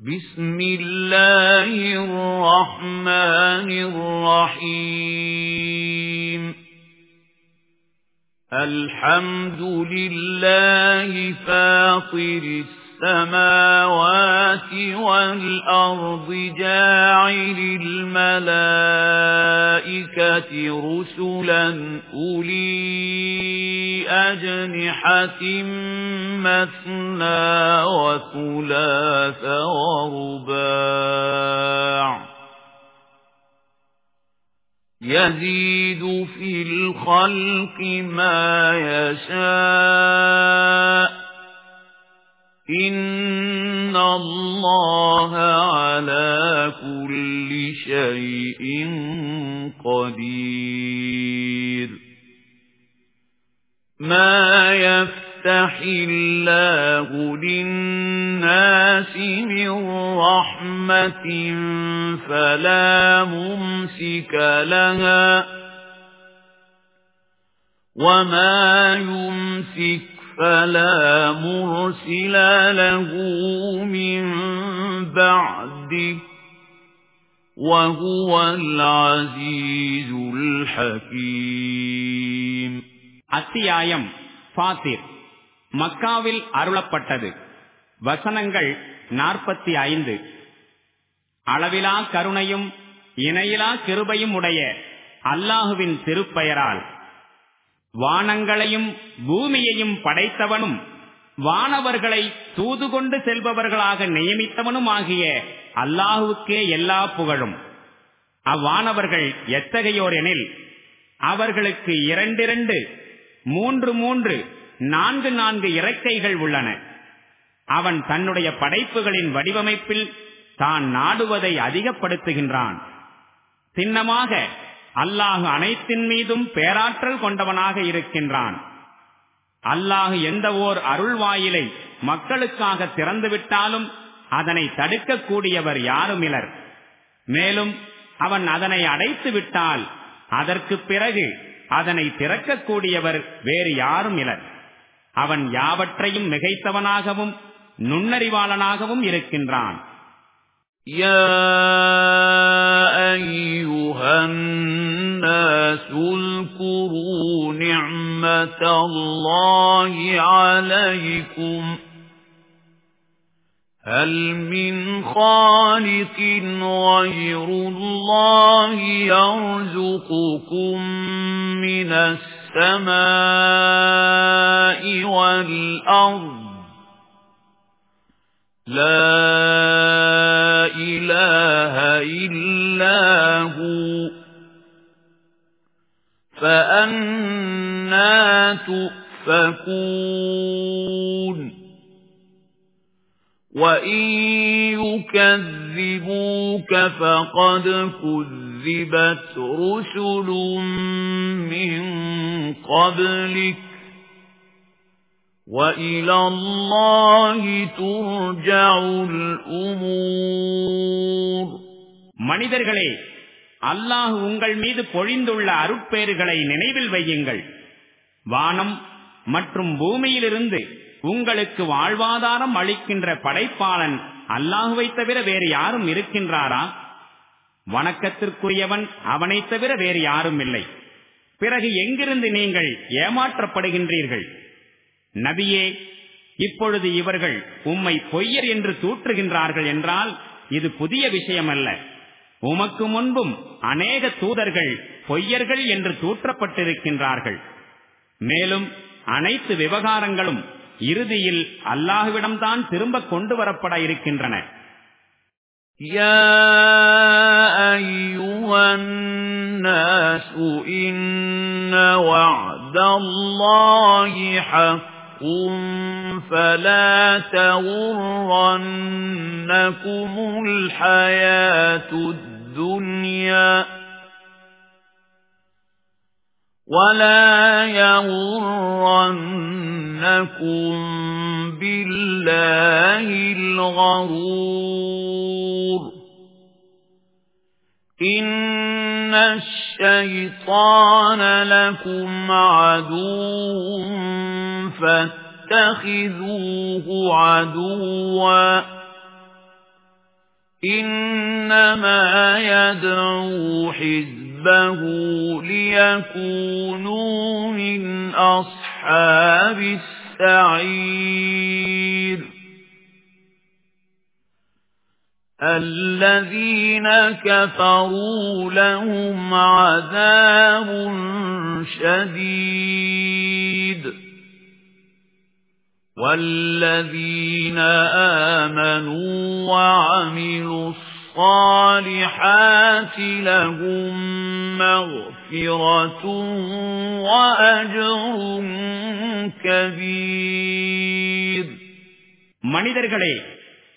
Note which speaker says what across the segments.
Speaker 1: بسم الله الرحمن الرحيم. الحمد لله فاطر السماوات والأرض جاعل الملائكة رسلا أولي أجنحة مثنى وثلاث ورباع يزيد في الخلق ما يشاء إِنَّ اللَّهَ عَلَى كُلِّ شَيْءٍ قَدِيرٌ مَا يَفْتَحِ اللَّهُ لِلنَّاسِ مِنْ رَحْمَةٍ فَلَا مُمْسِكَ لَهَا وَمَا يُمْسِكْ فَلَا مُرْسِلَ لَهُ مِن بَعْدِهِ وَهُوَ الْعَزِيزُ الْحَكِيمُ
Speaker 2: அத்தியாயம் ஃபாத்திர் மக்காவில் அருளப்பட்டது வசனங்கள் நாற்பத்தி ஐந்து அளவிலா கருணையும் இணையிலா கிருபையும் உடைய அல்லாஹுவின் திருப்பெயரால் வானங்களையும் பூமியையும் படைத்தவனும் வானவர்களை தூது கொண்டு செல்பவர்களாக நியமித்தவனும் ஆகிய அல்லாஹுக்கே எல்லா புகழும். அவ்வானவர்கள் எத்தகையோர் எனில் அவர்களுக்கு இரண்டிரண்டு மூன்று மூன்று நான்கு நான்கு இறக்கைகள் உள்ளன. அவன் தன்னுடைய படைப்புகளின் வடிவமைப்பில் தான் நாடுவதை அதிகப்படுத்துகின்றான். சின்னமாக அல்லாஹு அனைத்தின் மீதும் பேராற்றல் கொண்டவனாக இருக்கின்றான் அல்லாஹு எந்த ஓர் அருள் வாயிலை மக்களுக்காக திறந்துவிட்டாலும் அதனை தடுக்கக்கூடியவர் யாருமிலர் மேலும் அவன் அதனை அடைத்து விட்டால் அதற்கு பிறகு அதனை திறக்கக்கூடியவர் வேறு யாரும் இலர் அவன் யாவற்றையும் மிகைத்தவனாகவும் நுண்ணறிவாளனாகவும் இருக்கின்றான்
Speaker 1: أيها اذكروا نعمة الله عليكم هل من خالق غير الله يرزقكم من السماء والأرض لا إله إلا هو فأنا تؤفكون وَإِن يُكَذِّبُوكَ فَقَدْ كُذِّبَتْ رُسُلٌ مِّن قَبْلِكَ وَإِلَى اللَّهِ تُرْجَعُ الْأُمُورُ
Speaker 2: மனிதர்களே அல்லாஹ் உங்கள் மீது பொழிந்துள்ள அருட்பேறுகளை நினைவில் வையுங்கள். வானம் மற்றும் பூமியிலிருந்து உங்களுக்கு வாழ்வாதாரம் அளிக்கின்ற படைப்பாளன் அல்லாஹுவை தவிர வேறு யாரும் இருக்கின்றாரா? வணக்கத்திற்குரியவன் அவனை தவிர வேறு யாரும் இல்லை. பிறகு எங்கிருந்து நீங்கள் ஏமாற்றப்படுகின்றீர்கள்? நபியே இப்பொழுது இவர்கள் உம்மை பொய்யர் என்று தூற்றுகின்றார்கள் என்றால் இது புதிய விஷயமல்ல. உமக்கு முன்பும் அநேக தூதர்கள் பொய்யர்கள் என்று தூற்றப்பட்டிருக்கின்றார்கள் மேலும் அனைத்து விவகாரங்களும் இறுதியில் அல்லாஹுவிடம்தான் திரும்ப கொண்டு வரப்பட இருக்கின்றன
Speaker 1: يا أيها الناس إن وعد الله حق فلا تغرنكم الحياة الدنيا ولا يغرنكم بالله الغرور إن الشيطان لكم عدو فاتخذوه عدواً إِنَّمَا يَدْعُو حِزْبَهُ لِيَكُونُوا مِنْ أَصْحَابِ السَّعِيرِ الَّذِينَ كَفَرُوا لَهُمْ عَذَابٌ شَدِيدٌ وَالَّذِينَ آمَنُوا وَعَمِلُوا الصَّالِحَاتِ لَهُم مَّغْفِرَةٌ وَأَجْرٌ كَبِيرٌ
Speaker 2: மனிதர்களே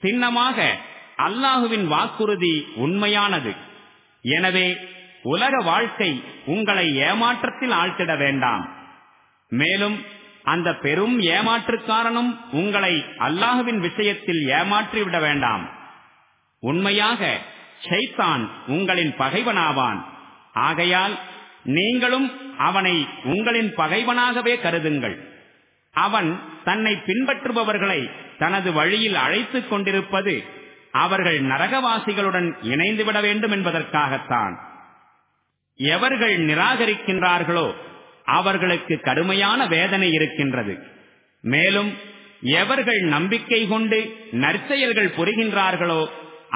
Speaker 2: சின்னமாக அல்லாஹுவின் வாக்குறுதி உண்மையானது எனவே உலக வாழ்க்கை உங்களை ஏமாற்றத்தில் ஆழ்த்திட வேண்டாம் மேலும் அந்த பெரும் ஏமாற்றுக்காரனும் உங்களை அல்லாஹுவின் விஷயத்தில் ஏமாற்றிவிட வேண்டாம். உண்மையாக ஷைத்தான் உங்களின் பகைவனாவான். ஆகையால் நீங்களும் அவனை உங்களின் பகைவனாகவே கருதுங்கள். அவன் தன்னை பின்பற்றுபவர்களை தனது வழியில் அழைத்துக் கொண்டிருப்பது அவர்கள் நரகவாசிகளுடன் இணைந்துவிட வேண்டும் என்பதற்காகத்தான். எவர்கள் நிராகரிக்கின்றார்களோ அவர்களுக்கு கடுமையான வேதனை இருக்கின்றது மேலும் எவர்கள் நம்பிக்கை கொண்டு நற்செயல்கள் புரிகின்றார்களோ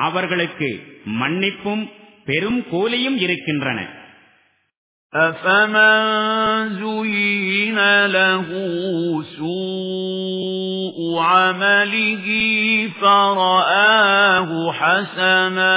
Speaker 2: அவர்களுக்கு மன்னிப்பும் பெரும் கூலியும் இருக்கின்றன
Speaker 1: أَفَمَنْ زُيِّنَ لَهُ سُوءُ عَمَلِهِ فَرَآهُ حَسَنًا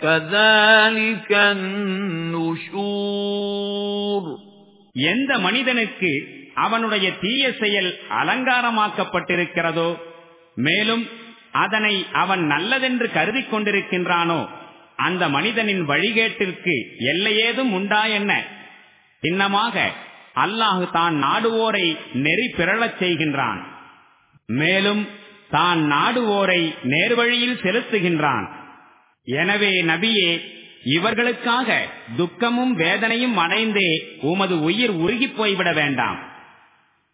Speaker 1: كَذَلِكَ النُّشُورُ
Speaker 2: எந்த மனிதனுக்கு அவனுடைய தீய செயல் அலங்காரமாக்கப்பட்டிருக்கிறதோ மேலும் அதனை அவன் நல்லதென்று கருதி கொண்டிருக்கின்றானோ அந்த மனிதனின் வழிகேட்டிற்கு எல்லையேதும் உண்டா என்ன சின்னமாக அல்லாஹு தான் நாடுவோரை நெறி பிறழச் செய்கின்றான் மேலும் தான் நாடுவோரை நேர்வழியில் செலுத்துகின்றான் எனவே நபியே இவர்களுக்காக துக்கமும் வேதனையும் அடைந்தே உமது உயிர் உருகி போய்விட வேண்டாம்.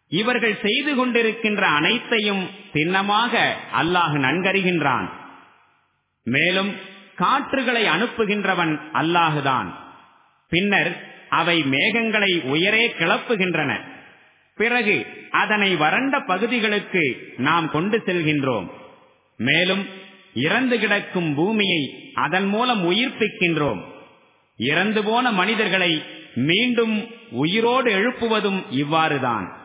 Speaker 2: இவர்கள் செய்து கொண்டிருக்கின்ற அனைத்தையும் சின்னமாக அல்லாஹ் நன்கறிகின்றான். மேலும் காற்றுகளை அனுப்புகின்றவன் அல்லாஹுதான். பின்னர் அவை மேகங்களை உயரே கிளப்புகின்றன. பிறகு அதனை வறண்ட பகுதிகளுக்கு நாம் கொண்டு செல்கின்றோம். மேலும் இறந்து கிடக்கும் பூமியை அதன் மூலம் உயிர்ப்பிக்கின்றோம் இறந்து போன மனிதர்களை மீண்டும் உயிரோடு எழுப்புவதும் இவ்வாறுதான்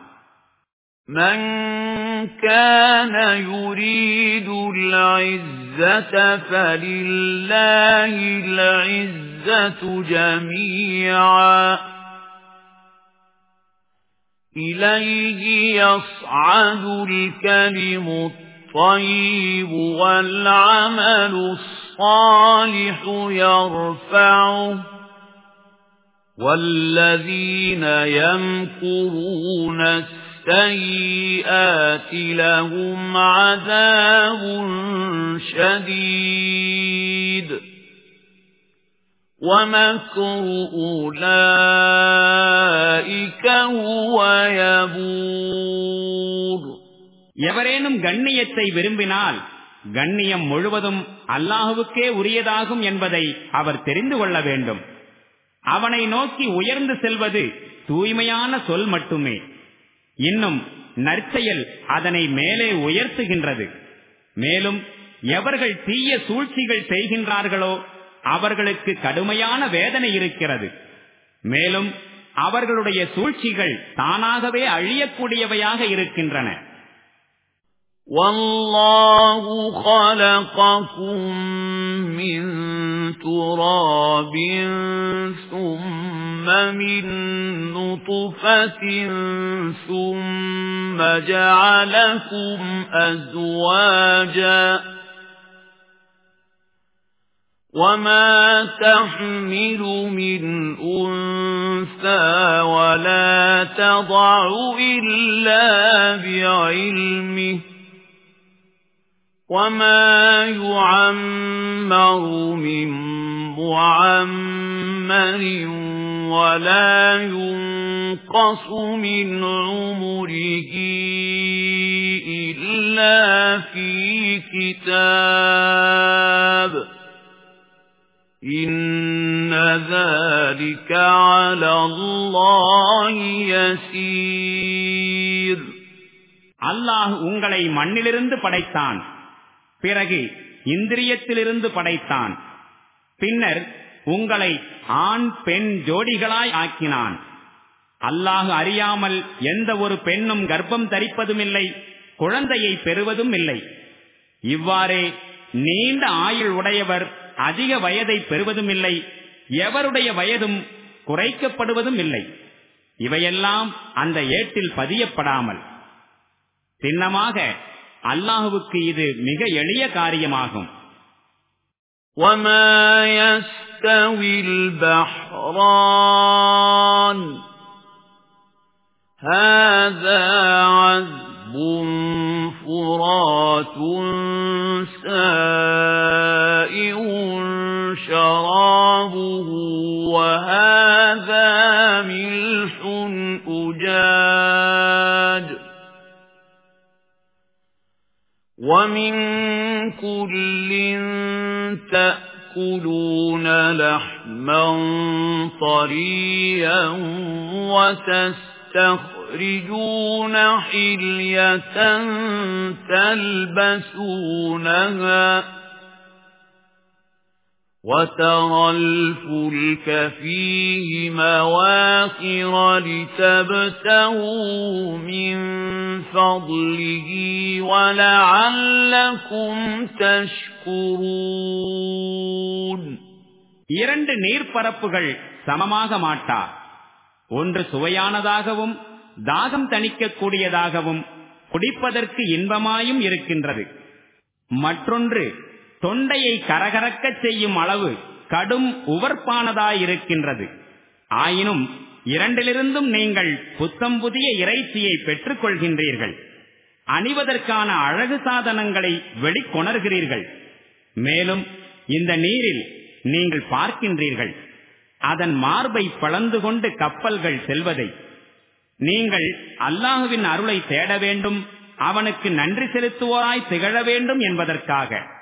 Speaker 1: مَنْ كَانَ يُرِيدُ الْعِزَّةَ فَلِلَّهِ الْعِزَّةُ جَمِيعًا إِلَيْهِ يَصْعَدُ الْكَلِمُ الطَّيِّبُ وَالْعَمَلُ الصَّالِحُ يَرْفَعُهُ. وَالَّذِينَ يَمْكُرُونَ السَّيِّئَاتِ لَهُمْ عَذَابٌ شَدِيدٌ. وَمَكْرُ أُولَئِكَ هُوَ يَبُورُ.
Speaker 2: எவரேனும் கண்ணியத்தை விரும்பினால் கண்ணியம் முழுவதும் அல்லாஹுவுக்கே உரியதாகும் என்பதை அவர் தெரிந்து கொள்ள வேண்டும். அவனை நோக்கி உயர்ந்து செல்வது தூய்மையான சொல் மட்டுமே. இன்னும் நற்செயல் அதனை மேலே உயர்த்துகின்றது. மேலும் எவர்கள் தீய சூழ்ச்சிகள் செய்கின்றார்களோ அவர்களுக்கு கடுமையான வேதனை இருக்கிறது. மேலும் அவர்களுடைய சூழ்ச்சிகள் தானாகவே அழியக்கூடியவையாக இருக்கின்றன.
Speaker 1: والله خلقكم من تراب ثم من نطفة ثم جعلكم أزواجا وما تحمل من أنثى ولا تضع إلا بعلمه وما يعمر من معمر ولا ينقص من عمره إلا في كتاب إِنَّ ذَلِكَ عَلَى اللَّهِ يَسِيرٌ
Speaker 2: அல்லாஹ் உங்களை மண்ணிலிருந்து படைத்தான் பிறகு இந்திரியத்திலிருந்து படைத்தான். பின்னர் உங்களை ஆண் பெண் ஜோடிகளாய் ஆக்கினான். அல்லாஹு அறியாமல் எந்த ஒரு பெண்ணும் கர்ப்பம் தரிப்பதும் இல்லை குழந்தையை பெறுவதும் இல்லை இவ்வாறே நீண்ட ஆயுள் உடையவர் அதிக வயதை பெறுவதும் இல்லை எவருடைய வயதும் குறைக்கப்படுவதும் இல்லை இவையெல்லாம் அந்த ஏட்டில் பதியப்படாமல். சின்னமாக அல்லாஹுவுக்கு இது மிக எளிய காரியமாகும்
Speaker 1: وَمَا يَسْتَوِي الْبَحْرَانِ هَذَا عَذْبٌ فُرَاتٌ سَائِغٌ شَرَابُهُ وَهَذَا مِلْحٌ أُجَاجٌ وَمِن كُلٍّ تَأْكُلُونَ لَحْمًا طَرِيًّا وَتَسْتَخْرِجُونَ حِلْيَةً تَلْبَسُونَهَا وَتَرَى الْفُلْكَ فِيهِ مَوَاخِرَ لِتَبْتَغُوا مِنْ فَضْلِهِ وَلَعَلَّكُمْ تَشْكُرُونَ
Speaker 2: இரண்டு நீர்ப்பரப்புகள் சமமாக மாட்டா ஒன்று சுவையானதாகவும் தாகம் தணிக்கக்கூடியதாகவும் குடிப்பதற்கு இன்பமாயும் இருக்கின்றது மற்றொன்று தொண்டையை கரகரக்கச் செய்யும் அளவு கடும் உவர்ப்பானதாயிருக்கின்றது. ஆயினும் இரண்டிலிருந்தும் நீங்கள் புத்தம் புதிய இறைச்சியை பெற்றுக் கொள்கின்றீர்கள் அணிவதற்கான அழகு சாதனங்களை வெளிக்கொணர்கிறீர்கள். மேலும் இந்த நீரில் நீங்கள் பார்க்கின்றீர்கள். அதன் மார்பை பழந்து கொண்டு கப்பல்கள் செல்வதை. நீங்கள் அல்லாஹுவின் அருளை தேட வேண்டும் அவனுக்கு நன்றி செலுத்துவோராய் திகழ வேண்டும் என்பதற்காக.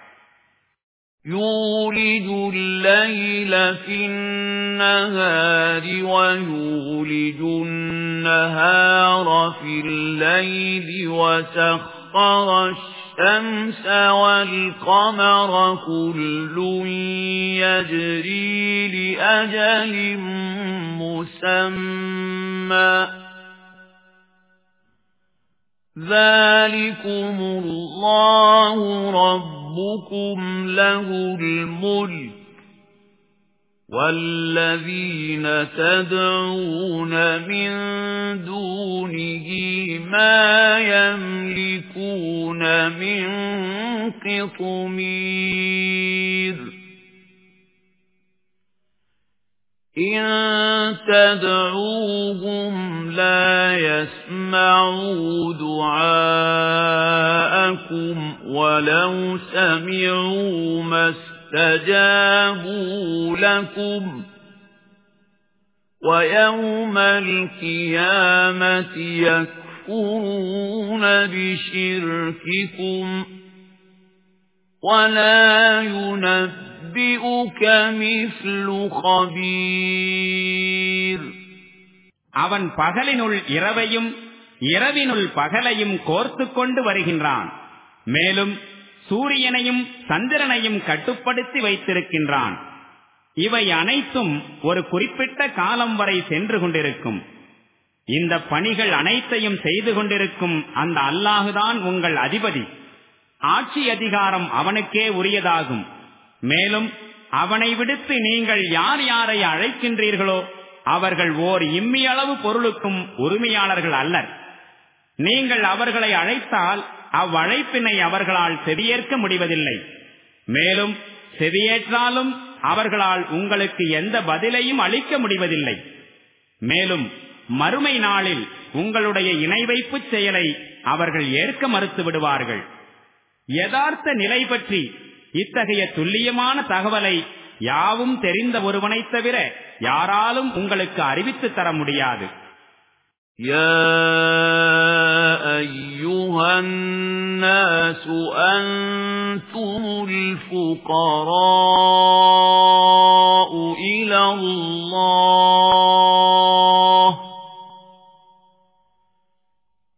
Speaker 1: يولج الليل في النهار ويولج النهار في الليل وسخر الشمس والقمر كل يجري لأجل مسمى. ذلكم الله رب رَبُّكُمْ لَهُ الْمُلْكُ وَالَّذِينَ تَدْعُونَ مِن دُونِهِ مَا يَمْلِكُونَ مِن قِطْمِيرٍ إِن تَدْعُوهُمْ لَا يَسْمَعُوا دُعَاءَكُمْ وَلَوْ سَمِعُوا مَا اسْتَجَابُوا لَكُمْ وَيَوْمَ الْقِيَامَةِ يَكْفُرُونَ بِشِرْكِكُمْ وَلَا يُنَبِّئُكَ مِثْلُ خَبِيرٍ
Speaker 2: அவன் பகலினுள் இரவையும் இரவினுள் பகலையும் கோர்த்து கொண்டு வருகின்றான் மேலும் சூரியனையும் சந்திரனையும் கட்டுப்படுத்தி வைத்திருக்கின்றான் இவை அனைத்தும் ஒரு குறிப்பிட்ட காலம் வரை சென்று கொண்டிருக்கும் இந்த பணிகள் அனைத்தையும் செய்து கொண்டிருக்கும் அந்த அல்லாஹுதான் உங்கள் அதிபதி ஆட்சி அதிகாரம் அவனுக்கே உரியதாகும் மேலும் அவனை விடுத்து நீங்கள் யார் யாரை அழைக்கின்றீர்களோ அவர்கள் ஓர் இம்மியளவு பொருளுக்கும் உரிமையாளர்கள் அல்லர். நீங்கள் அவர்களை அழைத்தால் அவ்வழைப்பினை அவர்களால் செவியேற்க முடிவதில்லை. மேலும் செவியேற்றாலும் அவர்களால் உங்களுக்கு எந்த பதிலையும் அளிக்க முடிவதில்லை. மேலும் மறுமை நாளில் உங்களுடைய இணை வைப்பு செயலை அவர்கள் ஏற்க மறுத்து விடுவார்கள். யதார்த்த நிலை பற்றி இத்தகைய துல்லியமான தகவலை யாவும் தெரிந்த ஒருவனைத் தவிர யாராலும் உங்களுக்கு அறிவித்து தர முடியாது
Speaker 1: يا أيها الناس أنتم الفقراء إلى الله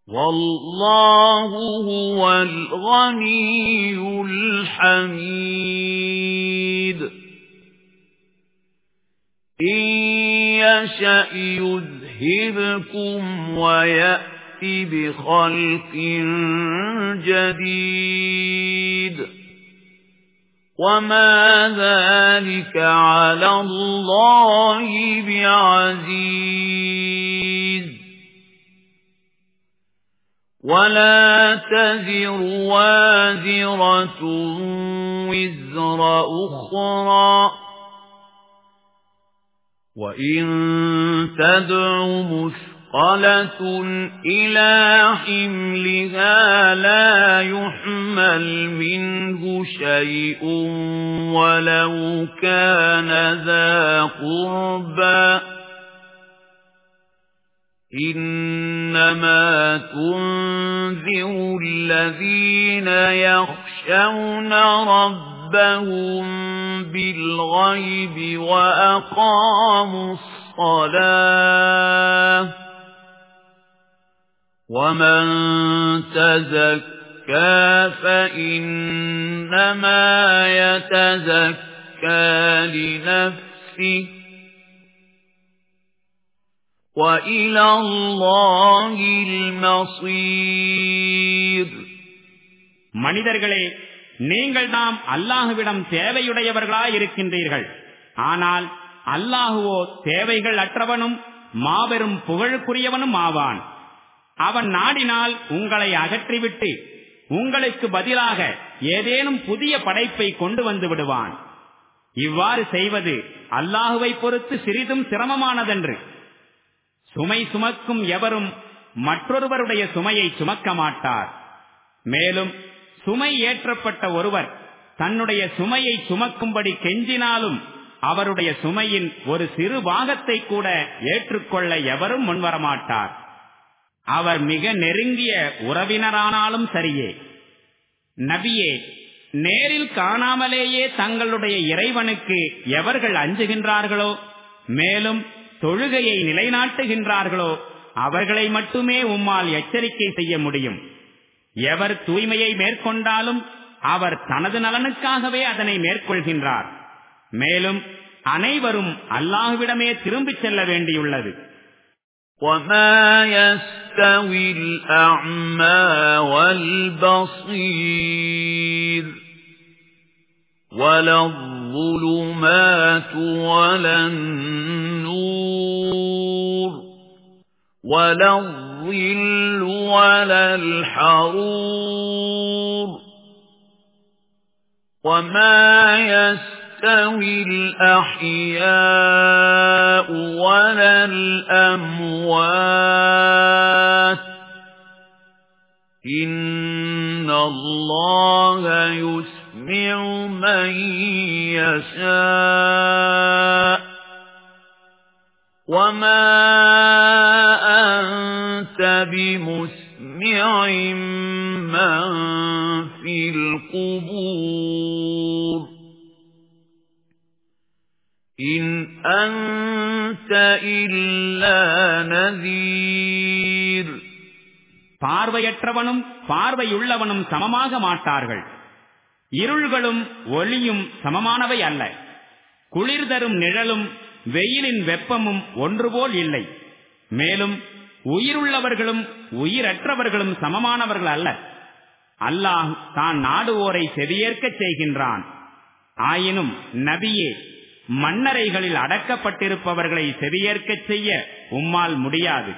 Speaker 1: والله هو الغني الحميد إن يشأ يذهبكم ويأتي بخلق جديد وما ذلك على الله بعزيز ولا تزر وازرة وزر أخرى وَإِن تَدْعُ مُثْقَلَةٌ إِلَى حِمْلِهَا لَا يُحْمَلْ مِنْهُ شَيْءٌ وَلَوْ كَانَ ذَا قُرْبَى إِنَّمَا تُنذِرُ الَّذِينَ يَخْشَوْنَ رَبَّهُم بالغيب وأقاموا الصلاة ومن تزكى فإنما يتزكى لنفسه وإلى الله المصير
Speaker 2: மனிதர்களே நீங்கள் நாம் அல்லாஹுவிடம் தேவையுடையவர்களாய் இருக்கின்றீர்கள் ஆனால் அல்லாஹுவோ தேவைகள் அற்றவனும் மாபெரும் புகழுக்குரியவனும் ஆவான் அவன் நாடினால் உங்களை அகற்றிவிட்டு உங்களுக்கு பதிலாக ஏதேனும் புதிய படைப்பை கொண்டு வந்து விடுவான் இவ்வாறு செய்வது அல்லாஹுவை பொறுத்து சிறிதும் சிரமமானதென்று சுமை சுமக்கும் எவரும் மற்றொருவருடைய சுமையை சுமக்க மாட்டார். மேலும் சுமை ஏற்றப்பட்ட ஒருவர் தன்னுடைய சுமையை சுமக்கும்படி கெஞ்சினாலும் அவருடைய சுமையின் ஒரு சிறு பாகத்தை கூட ஏற்றுக்கொள்ள எவரும் முன்வரமாட்டார். அவர் மிக நெருங்கிய உறவினரானாலும் சரியே. நபியே நேரில் காணாமலேயே தங்களுடைய இறைவனுக்கு எவர்கள் அஞ்சுகின்றார்களோ மேலும் தொழுகையை நிலைநாட்டுகின்றார்களோ அவர்களை மட்டுமே உம்மால் எச்சரிக்கை செய்ய முடியும் எவர் தூய்மையை மேற்கொண்டாலும் அவர் தனது நலனுக்காகவே அதனை மேற்கொள்கின்றார் மேலும் அனைவரும் அல்லாஹுவிடமே திரும்பிச் செல்ல வேண்டியுள்ளது
Speaker 1: وَمَا يَسْتَوِي الْأَعْمَى وَالْبَصِيرُ وَلَا الظُّلُمَاتُ وَلَا النُّورُ وَلَا الظِّلُّ وَلَا الْحَرُورُ وَمَا يَسْتَوِي الْأَحْيَاءُ وَلَا الْأَمْوَاتُ إِنَّ اللَّهَ يُسْمِعُ مَن يَشَاءُ وَمَا أَنْتَ بِمُسْمِعٍ مَّن فِي الْقُبُورِ إِنْ أَنْتَ إِلَّا نَذِيرٌ
Speaker 2: பார்வையற்றவனும் பார்வையுள்ளவனும் சமமாக மாட்டார்கள் இருள்களும் ஒளியும் சமமானவை அல்ல. குளிர் தரும் நிழலும் வெயிலின் வெப்பமும் ஒன்றுபோல் இல்லை. மேலும் உயிருள்ளவர்களும் உயிரற்றவர்களும் சமமானவர்கள் அல்ல. அல்லாஹ் தான் நாடுவோரை செவியேற்கச் செய்கின்றான். ஆயினும் நபியே மன்னரைகளில் அடக்கப்பட்டிருப்பவர்களை செவியேற்கச் செய்ய உம்மால் முடியாது.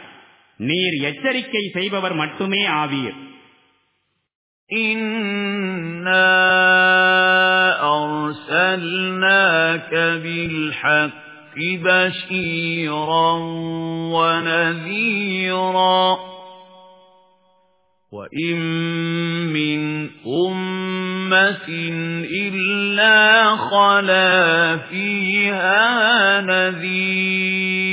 Speaker 2: நீர் எச்சரிக்கை செய்பவர் மட்டுமே ஆவீர்.
Speaker 1: إِنَّا أَرْسَلْنَاكَ بِالْحَقِّ بَشِيرًا وَنَذِيرًا وَإِن مِّنْ أُمَّةٍ إِلَّا خَلَا فِيهَا نَذِيرٌ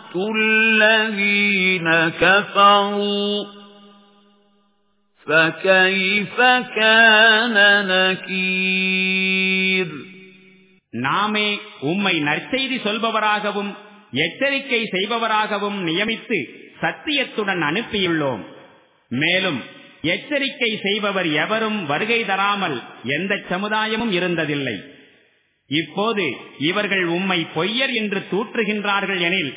Speaker 1: الَّذِينَ كَفَرُوا فَكَيْفَ كَانَ نَكِيرِ
Speaker 2: நாமே உம்மை நற்செய்தி சொல்பவராகவும் எச்சரிக்கை செய்பவராகவும் நியமித்து சத்தியத்துடன் அனுப்பியுள்ளோம் மேலும் எச்சரிக்கை செய்பவர் எவரும் வருகை தராமல் எந்த சமுதாயமும் இருந்ததில்லை இப்போது இவர்கள் உம்மை பொய்யர் என்று தூற்றுகின்றார்கள் எனில்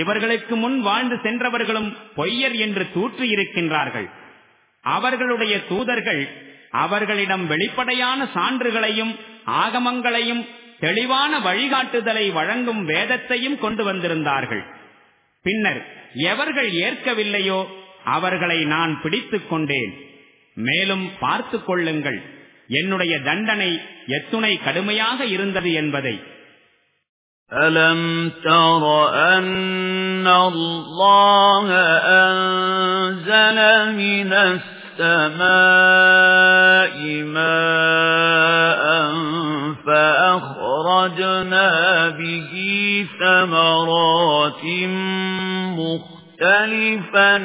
Speaker 2: இவர்களுக்கு முன் வாழ்ந்து சென்றவர்களும் பொய்யர் என்று தூற்றி இருக்கின்றார்கள் அவர்களுடைய தூதர்கள் அவர்களிடம் வெளிப்படையான சான்றுகளையும் ஆகமங்களையும் தெளிவான வழிகாட்டுதலை வழங்கும் வேதத்தையும் கொண்டு வந்திருந்தார்கள். பின்னர் எவர்கள் ஏற்கவில்லையோ அவர்களை நான் பிடித்துக் கொண்டேன். மேலும் பார்த்து கொள்ளுங்கள் என்னுடைய தண்டனை எத்துணை கடுமையாக இருந்தது என்பதை.
Speaker 1: أَلَمْ تَرَ أَنَّ اللَّهَ أَنزَلَ مِنَ السَّمَاءِ مَاءً فَأَخْرَجْنَا بِهِ ثَمَرَاتٍ مُخْتَلِفًا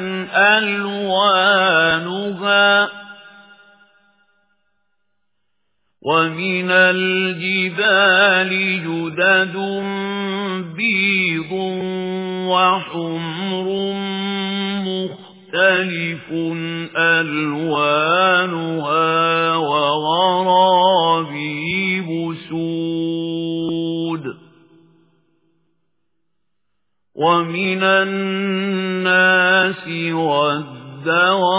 Speaker 1: أَلْوَانُهَا وَمِنَ الْجِبَالِ جُدَدٌ بِيضٌ وَحُمْرٌ مُخْتَلِفٌ أَلْوَانُهَا وَغَرَابِيبُ سُودٌ وَمِنَ النَّاسِ وَالدَّوَابِّ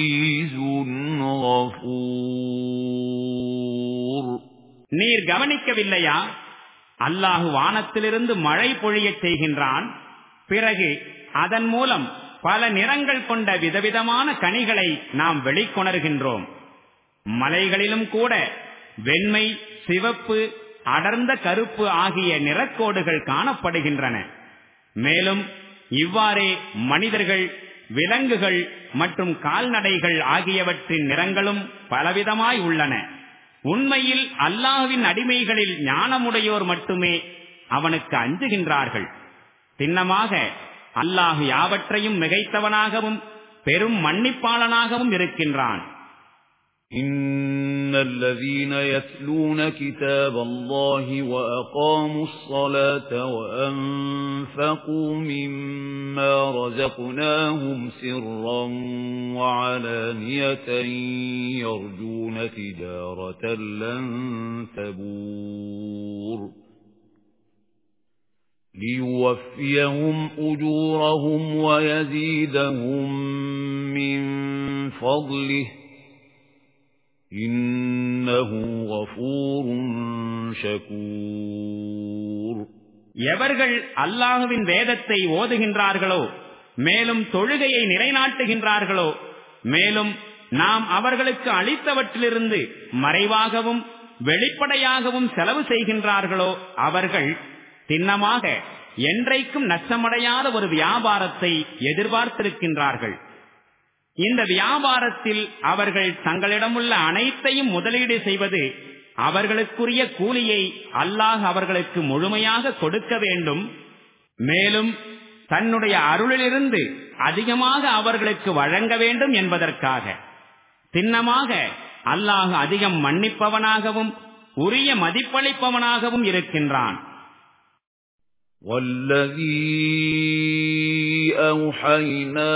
Speaker 2: கவனிக்கவில்லையா? அல்லாஹு வானத்திலிருந்து மழை பொழியச் செய்கின்றான். பிறகு அதன் மூலம் பல நிறங்கள் கொண்ட விதவிதமான கனிகளை நாம் வெளிக்கொணர்கின்றோம். மலைகளிலும் கூட வெண்மை சிவப்பு அடர்ந்த கருப்பு ஆகிய நிறக்கோடுகள் காணப்படுகின்றன. மேலும் இவ்வாறே மனிதர்கள் விலங்குகள் மற்றும் கால்நடைகள் ஆகியவற்றின் நிறங்களும் பலவிதமாய் உள்ளன. உண்மையில் அல்லாஹ்வின் அடிமைகளில் ஞானமுடையோர் மட்டுமே அவனுக்கு அஞ்சுகின்றார்கள் சின்னமாக அல்லாஹ் யாவற்றையும் மிகைத்தவனாகவும் பெரும் மன்னிப்பாளனாகவும் இருக்கின்றான்
Speaker 1: إِنَّ الَّذِينَ يَتْلُونَ كِتَابَ اللَّهِ وَأَقَامُوا الصَّلَاةَ وَأَنفَقُوا مِمَّا رَزَقْنَاهُمْ سِرًّا وَعَلَانِيَةً يَرْجُونَ تِجَارَةً لَّن تَبُورَ ليوفيهم أجورهم ويزيدهم من فضله إنه غفور شكور
Speaker 2: எவர்கள் அல்லாஹுவின் வேதத்தை ஓதுகின்றார்களோ மேலும் தொழுகையை நிலைநாட்டுகின்றார்களோ மேலும் நாம் அவர்களுக்கு அளித்தவற்றிலிருந்து மறைவாகவும் வெளிப்படையாகவும் செலவு செய்கின்றார்களோ அவர்கள் திண்ணமாக என்றைக்கும் நஷ்டமடையாத ஒரு வியாபாரத்தை எதிர்பார்த்திருக்கின்றார்கள். இந்த வியாபாரத்தில் அவர்கள் தங்களிடமுள்ள அனைத்தையும் முதலீடு செய்வது அவர்களுக்குரிய கூலியை அல்லாஹ் அவர்களுக்கு முழுமையாக கொடுக்க வேண்டும். மேலும் தன்னுடைய அருளிலிருந்து அதிகமாக அவர்களுக்கு வழங்க வேண்டும் என்பதற்காக சின்னமாக அல்லாஹ் அதிகம் மன்னிப்பவனாகவும் உரிய மதிப்பளிப்பவனாகவும் இருக்கின்றான்
Speaker 1: والذي أوحينا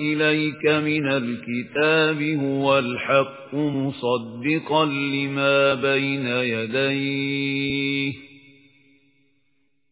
Speaker 1: إليك من الكتاب هو الحق مصدقا لما بين يديه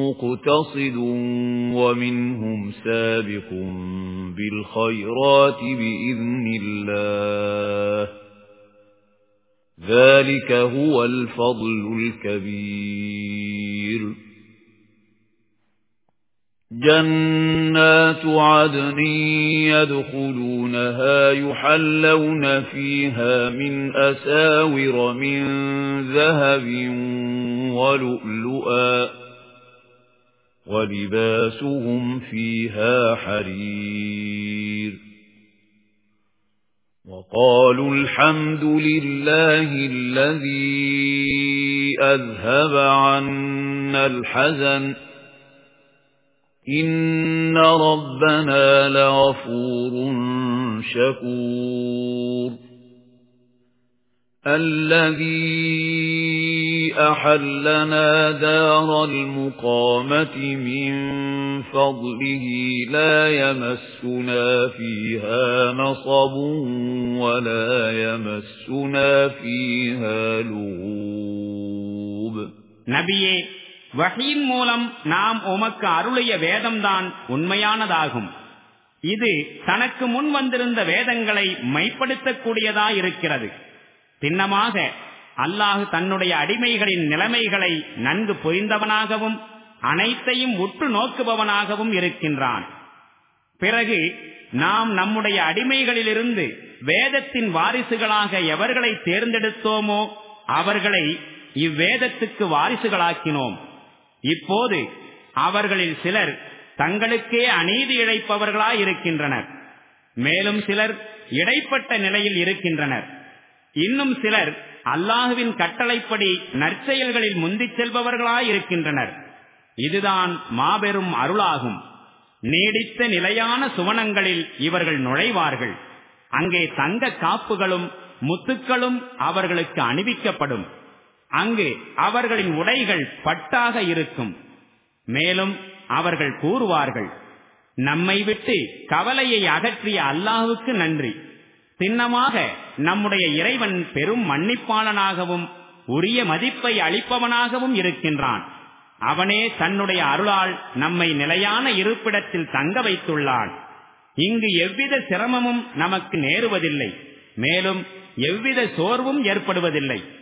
Speaker 1: مقتصد ومنهم سابق بالخيرات بإذن الله. ذلك هو الفضل الكبير. جنات عدن يدخلونها يحلون فيها من أساور من ذهب ولؤلؤا. ولباسهم فيها حرير. وقالوا الحمد لله الذي أذهب عنا الحزن. إن ربنا لغفور شكور. الذي أحلنا دار المقامة من فضله لا يمسنا فيها نصب ولا يمسنا فيها لغوب
Speaker 2: نبيه வகையின் மூலம் நாம் உமக்கு அருளிய வேதம்தான் உண்மையானதாகும் இது தனக்கு முன் வந்திருந்த வேதங்களை மைப்படுத்தக்கூடியதாயிருக்கிறது சின்னமாக அல்லாஹு தன்னுடைய அடிமைகளின் நிலைமைகளை நன்கு புரிந்தவனாகவும் அனைத்தையும் உற்று நோக்குபவனாகவும் இருக்கின்றான். பிறகு நாம் நம்முடைய அடிமைகளிலிருந்து வேதத்தின் வாரிசுகளாக எவர்களை தேர்ந்தெடுத்தோமோ அவர்களை இவ்வேதத்துக்கு வாரிசுகளாக்கினோம். இப்போது அவர்களில் சிலர் தங்களுக்கே அநீதி இழைப்பவர்களாயிருக்கின்றனர். மேலும் சிலர் இடைப்பட்ட நிலையில் இருக்கின்றனர். இன்னும் சிலர் அல்லாஹுவின் கட்டளைப்படி நற்செயல்களில் முந்திச் செல்பவர்களாயிருக்கின்றனர் இதுதான் மாபெரும் அருளாகும். நீடித்த நிலையான சுவனங்களில் இவர்கள் நுழைவார்கள். அங்கே தங்க காப்புகளும் முத்துக்களும் அவர்களுக்கு அணிவிக்கப்படும். அங்கு அவர்களின் உடைகள் பட்டாக இருக்கும். மேலும் அவர்கள் கூறுவார்கள் நம்மை விட்டு கவலையை அகற்றிய அல்லாஹுக்கு நன்றி. சின்னமாக நம்முடைய இறைவன் பெரும் மன்னிப்பாளனாகவும் உரிய மதிப்பை அளிப்பவனாகவும் இருக்கின்றான். அவனே தன்னுடைய அருளால் நம்மை நிலையான இருப்பிடத்தில் தங்க வைத்துள்ளான். இங்கு எவ்வித சிரமமும் நமக்கு நேருவதில்லை. மேலும் எவ்வித சோர்வும் ஏற்படுவதில்லை.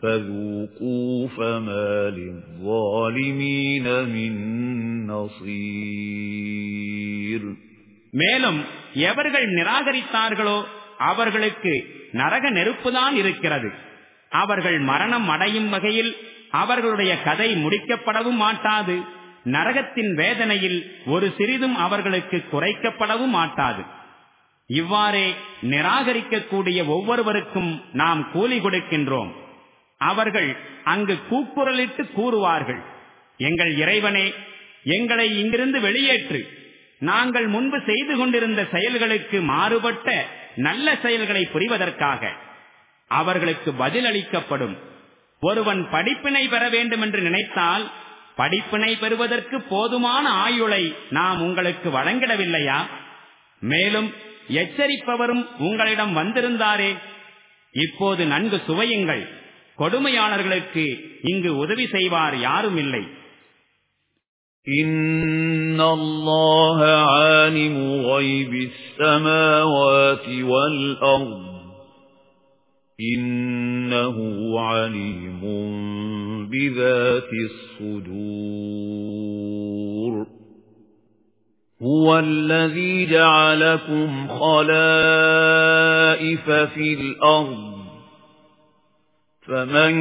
Speaker 1: فَذُوقُوا فَمَا لِلظَّالِمِينَ مِن نَّصِيرٍ
Speaker 2: மேலும் எவர்கள் நிராகரித்தார்களோ அவர்களுக்கு நரக நெருப்புதான் இருக்கிறது அவர்கள் மரணம் அடையும் வகையில் அவர்களுடைய கதை முடிக்கப்படவும் மாட்டாது நரகத்தின் வேதனையில் ஒரு சிறிதும் அவர்களுக்கு குறைக்கப்படவும் மாட்டாது இவ்வாறே நிராகரிக்கக்கூடிய ஒவ்வொருவருக்கும் நாம் கூலி கொடுக்கின்றோம் அவர்கள் அங்கு கூக்குரலிட்டு கூறுவார்கள். எங்கள் இறைவனே எங்களை இங்கிருந்து வெளியேற்று. நாங்கள் முன்பு செய்து கொண்டிருந்த செயல்களுக்கு மாறுபட்ட நல்ல செயல்களை புரிவதற்காக அவர்களுக்கு பதிலளிக்கப்படும். ஒருவன் படிப்பினை பெற வேண்டும் என்று நினைத்தால் படிப்பினை பெறுவதற்கு போதுமான ஆயுளை நாம் உங்களுக்கு வழங்கிடவில்லையா? மேலும் எச்சரிப்பவரும் உங்களிடம் வந்திருந்தாரே. இப்போது நன்கு சுவையுங்கள். கொடுமையாளர்களுக்கு இங்கு உதவி செய்வார் யாரும் இல்லை
Speaker 1: إِنَّ اللَّهَ عَالِمُ غَيْبِ السَّمَاوَاتِ وَالْأَرْضِ إِنَّهُ عَلِيمٌ بِذَاتِ الصُّدُورِ هُوَ الَّذِي جَعَلَكُمْ خَلَائِفَ فِي الْأَرْضِ فَمَن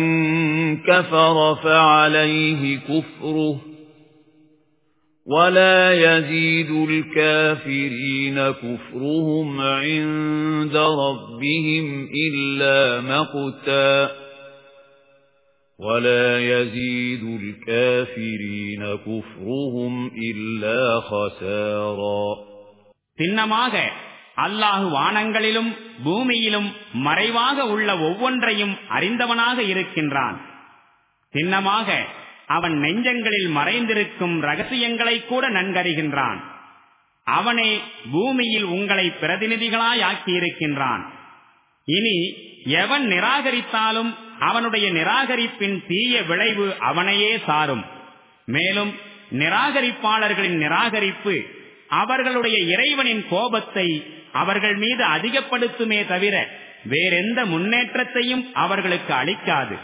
Speaker 1: كَفَرَ فَعَلَيْهِ كُفْرُهُ وَلَا يَزِيدُ الْكَافِرِينَ كُفْرُهُمْ عِندَ رَبِّهِمْ إِلَّا مَقْتًا وَلَا يَزِيدُ الْكَافِرِينَ كُفْرُهُمْ إِلَّا خَسَارًا
Speaker 2: அல்லாஹு வானங்களிலும் பூமியிலும் மறைவாக உள்ள ஒவ்வொன்றையும் அறிந்தவனாக இருக்கின்றான். சின்னமாக அவன் நெஞ்சங்களில் மறைந்திருக்கும் ரகசியங்களை கூட நன்கறிகின்றான். அவனே பூமியில் உங்களை பிரதிநிதிகளாயாக்கியிருக்கின்றான் இனி எவன் நிராகரித்தாலும் அவனுடைய நிராகரிப்பின் தீய விளைவு அவனையே சாரும். மேலும் நிராகரிப்பாளர்களின் நிராகரிப்பு அவர்களுடைய இறைவனின் கோபத்தை அவர்கள் மீது அதிகப்படுத்துமே தவிர வேறெந்த முன்னேற்றத்தையும் அவர்களுக்கு அளிக்காது.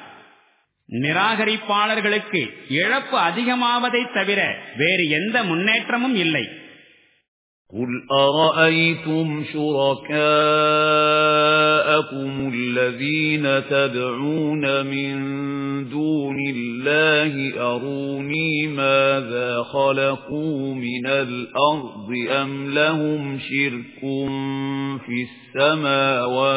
Speaker 2: நிராகரிப்பாளர்களுக்கு இழப்பு அதிகமாவதை தவிர வேறு எந்த முன்னேற்றமும் இல்லை.
Speaker 1: قُلْ أَرَأَيْتُمْ شُرَكَاءَكُمُ الَّذِينَ تَدْعُونَ مِن دُونِ اللَّهِ أَرُونِي مَاذَا خَلَقُوا مِنَ الْأَرْضِ أَمْ لَهُمْ شِرْكٌ فِي السَّمَاوَاتِ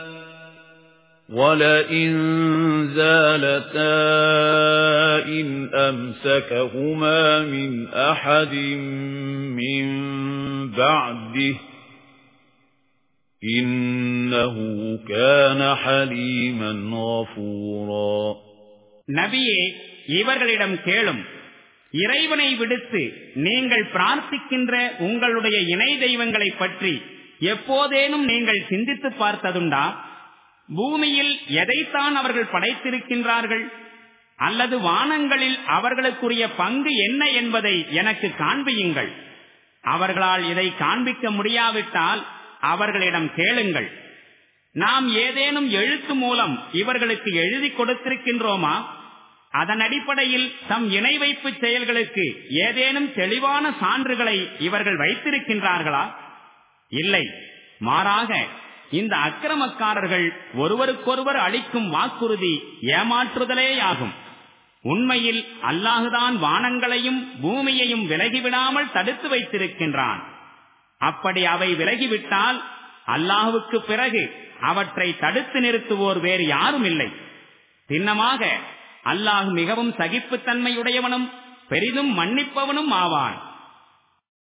Speaker 1: وَلَئِن زَالَتَا إِنْ أَمْسَكَهُمَا مِنْ أَحَدٍ مِنْ بَعْدِهِ إِنَّهُ كَانَ حَلِيمًا غَفُورًا
Speaker 2: நபியே இவர்களிடம் கேளும் இறைவனை விடுத்து நீங்கள் பிரார்த்திக்கின்ற உங்களுடைய இணை தெய்வங்களை பற்றி எப்போதேனும் நீங்கள் சிந்தித்து பார்த்ததுண்டா பூமியில் எதைத்தான் அவர்கள் படைத்திருக்கின்றார்கள்? அல்லது வானங்களில் அவர்களுக்குரிய பங்கு என்ன என்பதை எனக்கு காண்பியுங்கள். அவர்களால் இதை காண்பிக்க முடியாவிட்டால் அவர்களிடம் கேளுங்கள். நாம் ஏதேனும் எழுத்து மூலம் இவர்களுக்கு எழுதி கொடுத்திருக்கின்றோமா? அதன் அடிப்படையில் தம் இணை வைப்பு செயல்களுக்கு ஏதேனும் தெளிவான சான்றுகளை இவர்கள் வைத்திருக்கின்றார்களா? இல்லை. மாறாக இந்த அக்கிரமக்காரர்கள் ஒருவருக்கொருவர் அளிக்கும் வாக்குறுதி ஏமாற்றுதலேயாகும். உண்மையில் அல்லாஹுதான் வானங்களையும் பூமியையும் விலகிவிடாமல் தடுத்து வைத்திருக்கின்றான். அப்படி அவை விலகிவிட்டால் அல்லாஹுக்கு பிறகு அவற்றை தடுத்து நிறுத்துவோர் வேறு யாரும் இல்லை சின்னமாக அல்லாஹ் மிகவும் சகிப்புத்தன்மையுடையவனும் பெரிதும் மன்னிப்பவனும் ஆவான்.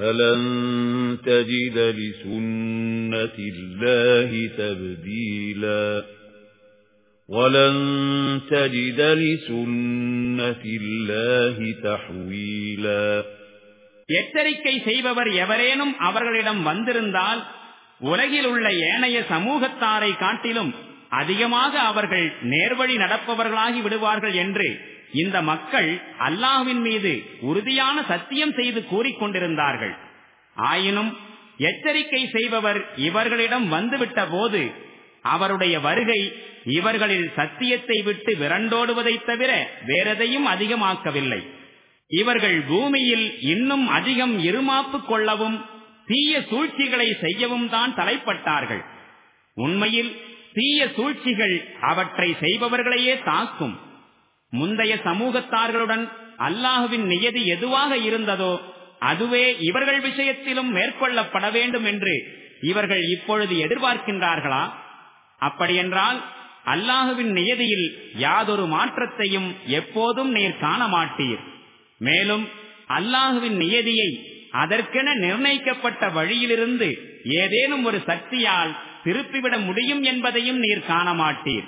Speaker 1: فَلَن تَجِدَ لِسُنَّةِ اللَّهِ تَبْدِيلًا وَلَن تَجِدَ لِسُنَّةِ اللَّهِ تَحْوِيلًا
Speaker 2: எச்சரிக்கை செய்பவர் எவரேனும் அவர்களிடம் வந்திருந்தால் உலகில் உள்ள ஏனைய சமூகத்தாரை காட்டிலும் அதிகமாக அவர்கள் நேர்வழி நடப்பவர்களாகி விடுவார்கள் என்று இந்த மக்கள் அல்லாஹ்வின் மீது உறுதியான சத்தியம் செய்து கூறிக்கொண்டிருந்தார்கள் ஆயினும் எச்சரிக்கை செய்பவர் இவர்களிடம் வந்துவிட்ட போது அவருடைய வருகை இவர்களில் சத்தியத்தை விட்டு விரண்டோடுவதை தவிர வேறெதையும் அதிகமாக்கவில்லை. இவர்கள் பூமியில் இன்னும் அதிகம் இருமாப்பு கொள்ளவும் தீய சூழ்ச்சிகளை செய்யவும் தான் தலைப்பட்டார்கள். உண்மையில் தீய சூழ்ச்சிகள் அவற்றை செய்பவர்களையே தாக்கும். முந்தைய சமூகத்தார்களுடன் அல்லாஹுவின் நியதி எதுவாக இருந்ததோ அதுவே இவர்கள் விஷயத்திலும் மேற்கொள்ளப்பட வேண்டும் என்று இவர்கள் இப்பொழுது எதிர்பார்க்கின்றார்களா? அப்படியென்றால் அல்லாஹுவின் நியதியில் யாதொரு மாற்றத்தையும் எப்போதும் நீர் காண மாட்டீர் மேலும் அல்லாஹுவின் நியதியை அதற்கென நிர்ணயிக்கப்பட்ட வழியிலிருந்து ஏதேனும் ஒரு சக்தியால் திருப்பிவிட முடியும் என்பதையும் நீர் காண மாட்டீர்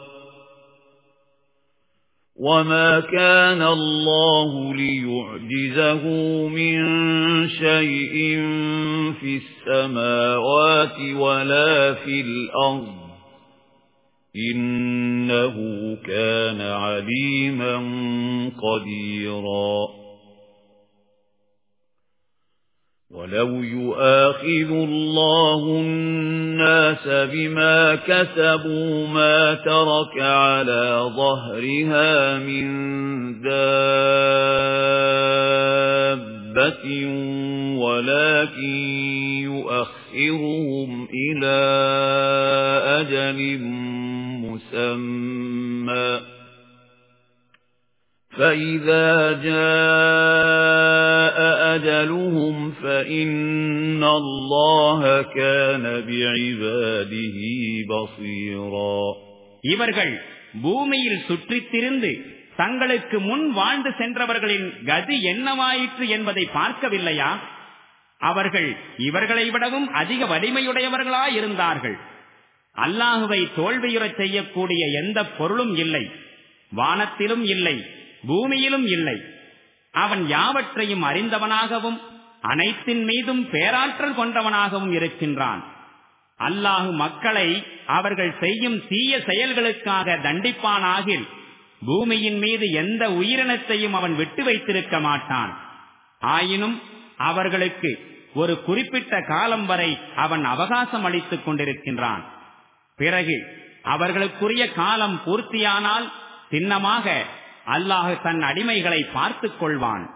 Speaker 1: وَمَا كَانَ اللَّهُ لِيُعْجِزَهُ مِنْ شَيْءٍ فِي السَّمَاوَاتِ وَلَا فِي الْأَرْضِ إِنَّهُ كَانَ عَلِيمًا قَدِيرًا وَلَوْ يُؤَاخِذُ اللَّهُ النَّاسَ بِمَا كَسَبُوا مَا تَرَكَ عَلَى ظَهْرِهَا مِن دَابَّةٍ وَلَكِن يُؤَخِّرُهُمْ إِلَى أَجَلٍ مُّسَمًّى فَإِذَا جَاءَ أَجَلُهُمْ فَإِنَّ اللَّهَ كَانَ بِعِبَادِهِ بَصِيرًا
Speaker 2: இவர்கள் பூமியில் சுற்றித் திரிந்து தங்களுக்கு முன் வாழ்ந்து சென்றவர்களின் கதி என்னவாயிற்று என்பதை பார்க்கவில்லையா அவர்கள் இவர்களை விடவும் அதிக வலிமையுடையவர்களாயிருந்தார்கள் அல்லாஹுவை தோல்வியுறச் செய்யக்கூடிய எந்த பொருளும் இல்லை வானத்திலும் இல்லை பூமியிலும் இல்லை. அவன் யாவற்றையும் அறிந்தவனாகவும் அனைத்தின் மீதும் பேராற்றல் கொண்டவனாகவும் இருக்கின்றான். அல்லாஹு மக்களை அவர்கள் செய்யும் தீய செயல்களுக்காக தண்டிப்பானாகில் பூமியின் மீது எந்த உயிரினத்தையும் அவன் விட்டு வைத்திருக்க மாட்டான். ஆயினும் அவர்களுக்கு ஒரு குறிப்பிட்ட காலம் வரை அவன் அவகாசம் அளித்துக் கொண்டிருக்கின்றான். பிறகு அவர்களுக்குரிய காலம் பூர்த்தியானால் சின்னமாக அல்லாஹ் தன் அடிமைகளை பார்த்துக் கொள்வான்.